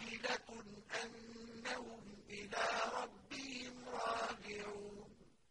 عَامِلَةٌ